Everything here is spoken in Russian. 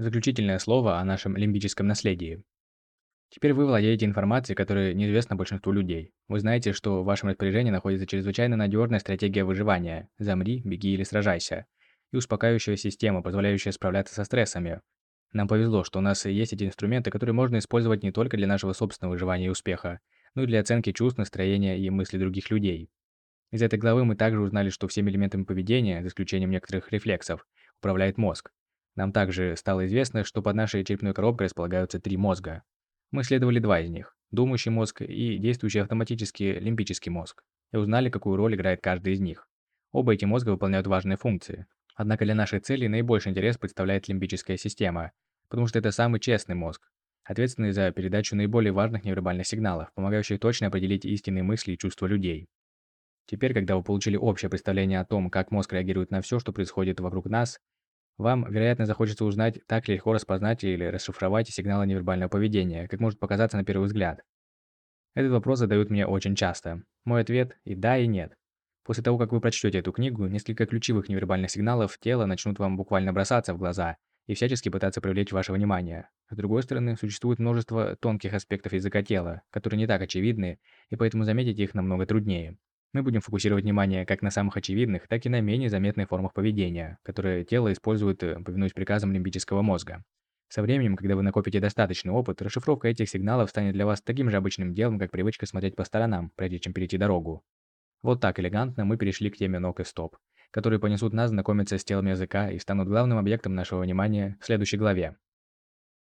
Заключительное слово о нашем лимбическом наследии. Теперь вы владеете информацией, которая неизвестна большинству людей. Вы знаете, что в вашем распоряжении находится чрезвычайно надежная стратегия выживания «замри, беги или сражайся» и успокаивающая система, позволяющая справляться со стрессами. Нам повезло, что у нас есть эти инструменты, которые можно использовать не только для нашего собственного выживания и успеха, но и для оценки чувств, настроения и мыслей других людей. Из этой главы мы также узнали, что всеми элементами поведения, за исключением некоторых рефлексов, управляет мозг. Нам также стало известно, что под нашей черепной коробкой располагаются три мозга. Мы исследовали два из них – думающий мозг и действующий автоматически лимбический мозг, и узнали, какую роль играет каждый из них. Оба эти мозга выполняют важные функции. Однако для нашей цели наибольший интерес представляет лимбическая система, потому что это самый честный мозг, ответственный за передачу наиболее важных невербальных сигналов, помогающих точно определить истинные мысли и чувства людей. Теперь, когда вы получили общее представление о том, как мозг реагирует на все, что происходит вокруг нас, вам, вероятно, захочется узнать, так ли легко распознать или расшифровать сигналы невербального поведения, как может показаться на первый взгляд. Этот вопрос задают мне очень часто. Мой ответ – и да, и нет. После того, как вы прочтете эту книгу, несколько ключевых невербальных сигналов тела начнут вам буквально бросаться в глаза и всячески пытаться привлечь ваше внимание. С другой стороны, существует множество тонких аспектов языка тела, которые не так очевидны, и поэтому заметить их намного труднее. Мы будем фокусировать внимание как на самых очевидных, так и на менее заметных формах поведения, которые тело использует, э, повинуясь приказам лимбического мозга. Со временем, когда вы накопите достаточный опыт, расшифровка этих сигналов станет для вас таким же обычным делом, как привычка смотреть по сторонам, прежде чем перейти дорогу. Вот так элегантно мы перешли к теме ног и стоп, которые понесут нас знакомиться с телом языка и станут главным объектом нашего внимания в следующей главе.